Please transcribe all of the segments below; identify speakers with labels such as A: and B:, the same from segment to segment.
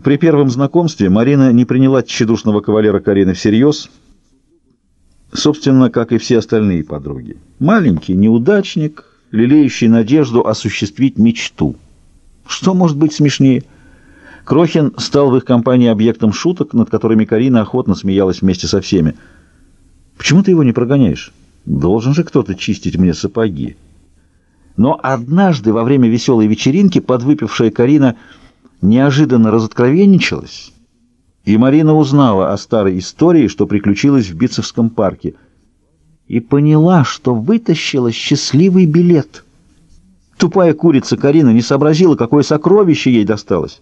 A: При первом знакомстве Марина не приняла тщедушного кавалера Карины всерьез, собственно, как и все остальные подруги. Маленький неудачник, лелеющий надежду осуществить мечту. Что может быть смешнее? Крохин стал в их компании объектом шуток, над которыми Карина охотно смеялась вместе со всеми. «Почему ты его не прогоняешь? Должен же кто-то чистить мне сапоги». Но однажды во время веселой вечеринки подвыпившая Карина неожиданно разоткровенничалась, и Марина узнала о старой истории, что приключилось в Битцевском парке, и поняла, что вытащила счастливый билет. Тупая курица Карина не сообразила, какое сокровище ей досталось,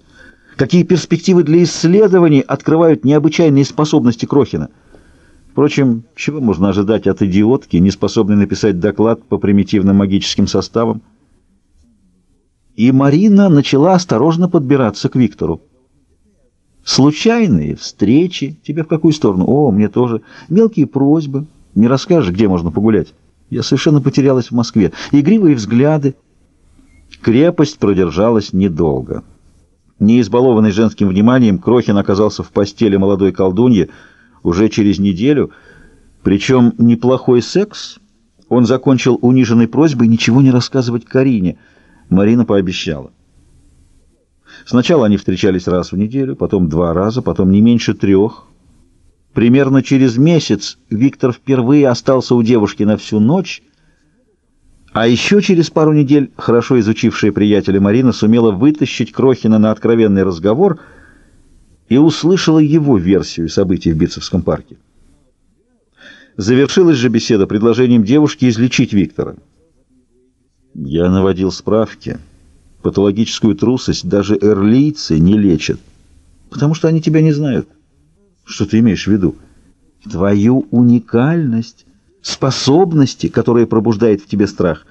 A: какие перспективы для исследований открывают необычайные способности Крохина. Впрочем, чего можно ожидать от идиотки, не способной написать доклад по примитивным магическим составам? И Марина начала осторожно подбираться к Виктору. Случайные встречи. Тебе в какую сторону? О, мне тоже. Мелкие просьбы. Не расскажешь, где можно погулять? Я совершенно потерялась в Москве. Игривые взгляды. Крепость продержалась недолго. Не избалованный женским вниманием, Крохин оказался в постели молодой колдуньи уже через неделю. Причем неплохой секс он закончил униженной просьбой ничего не рассказывать Карине. Марина пообещала. Сначала они встречались раз в неделю, потом два раза, потом не меньше трех. Примерно через месяц Виктор впервые остался у девушки на всю ночь, а еще через пару недель хорошо изучившая приятеля Марина сумела вытащить Крохина на откровенный разговор и услышала его версию событий в Битцевском парке. Завершилась же беседа предложением девушки излечить Виктора. Я наводил справки. Патологическую трусость даже эрлийцы не лечат, потому что они тебя не знают. Что ты имеешь в виду? Твою уникальность, способности, которые пробуждают в тебе страх,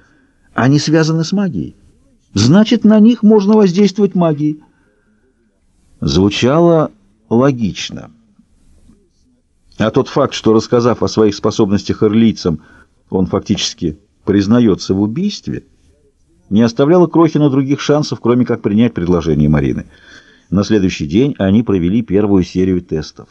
A: они связаны с магией. Значит, на них можно воздействовать магией. Звучало логично. А тот факт, что, рассказав о своих способностях эрлийцам, он фактически признается в убийстве, не оставляло Крохина других шансов, кроме как принять предложение Марины. На следующий день они провели первую серию тестов.